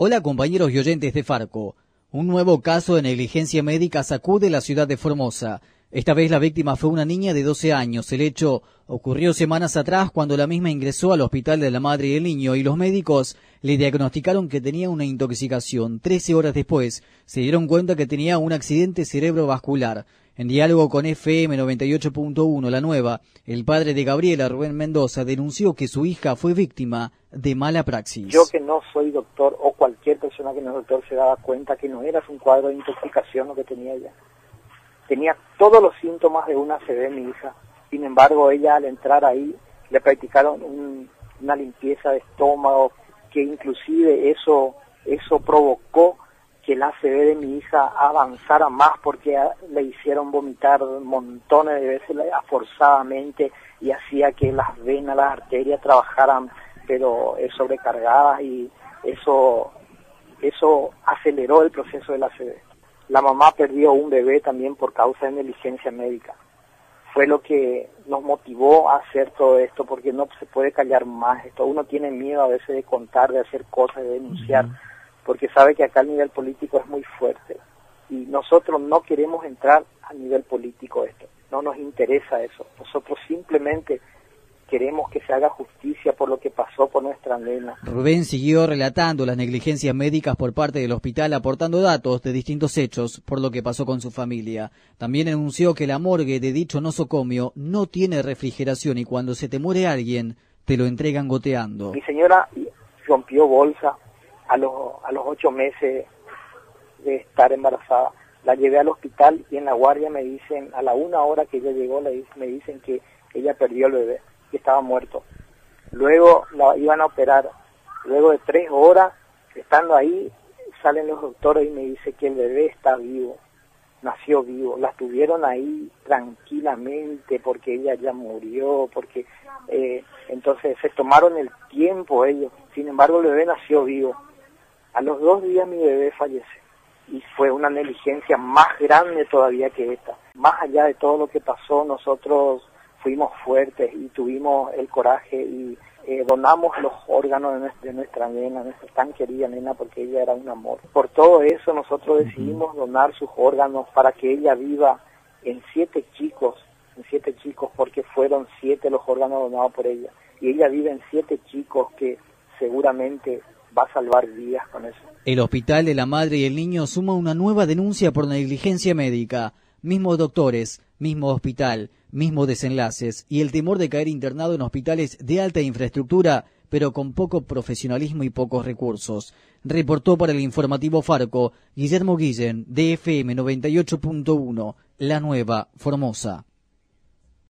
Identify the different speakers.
Speaker 1: Hola compañeros y oyentes de Farco. Un nuevo caso de negligencia médica sacude la ciudad de Formosa. Esta vez la víctima fue una niña de 12 años. El hecho ocurrió semanas atrás cuando la misma ingresó al hospital de la madre y el niño y los médicos le diagnosticaron que tenía una intoxicación. Trece horas después se dieron cuenta que tenía un accidente cerebrovascular. En diálogo con FM 98.1 La Nueva, el padre de Gabriela, Rubén Mendoza, denunció que su hija fue víctima de mala praxis.
Speaker 2: Yo que no soy doctor o cualquier persona que no es doctor se daba cuenta que no era un cuadro de intoxicación lo que tenía ella. Tenía todos los síntomas de una ACV mi hija. Sin embargo, ella al entrar ahí le practicaron una limpieza de estómago que inclusive eso eso provocó que el ACV de mi hija avanzara más porque le hicieron vomitar montones de veces forzadamente y hacía que las venas, las arterias trabajaran pero sobrecargadas y eso eso aceleró el proceso del ACV. La mamá perdió un bebé también por causa de negligencia médica. Fue lo que nos motivó a hacer todo esto porque no se puede callar más esto. Uno tiene miedo a veces de contar, de hacer cosas, de denunciar porque sabe que acá el nivel político es muy fuerte y nosotros no queremos entrar a nivel político esto, no nos interesa eso, nosotros simplemente queremos que se haga justicia por lo que pasó por nuestra nena.
Speaker 1: Rubén siguió relatando las negligencias médicas por parte del hospital, aportando datos de distintos hechos por lo que pasó con su familia. También anunció que la morgue de dicho nosocomio no tiene refrigeración y cuando se te muere alguien, te lo entregan goteando.
Speaker 2: Mi señora rompió bolsa, a los, a los ocho meses de estar embarazada. La llevé al hospital y en la guardia me dicen, a la una hora que ella llegó, me dicen que ella perdió el bebé, que estaba muerto. Luego la iban a operar. Luego de tres horas, estando ahí, salen los doctores y me dicen que el bebé está vivo, nació vivo. La tuvieron ahí tranquilamente porque ella ya murió, porque eh, entonces se tomaron el tiempo ellos. Sin embargo, el bebé nació vivo. A los dos días mi bebé fallece y fue una negligencia más grande todavía que esta. Más allá de todo lo que pasó, nosotros fuimos fuertes y tuvimos el coraje y eh, donamos los órganos de nuestra, nena, nuestra tan querida nena, porque ella era un amor. Por todo eso nosotros decidimos donar sus órganos para que ella viva en siete chicos, en siete chicos, porque fueron siete los órganos donados por ella. Y ella vive en siete chicos que seguramente va a salvar vidas con eso.
Speaker 1: El Hospital de la Madre y el Niño suma una nueva denuncia por negligencia médica. Mismos doctores, mismo hospital, mismos desenlaces y el temor de caer internado en hospitales de alta infraestructura, pero con poco profesionalismo y pocos recursos. Reportó para el informativo Farco Guillermo Guillen, DFM 98.1, La Nueva, Formosa.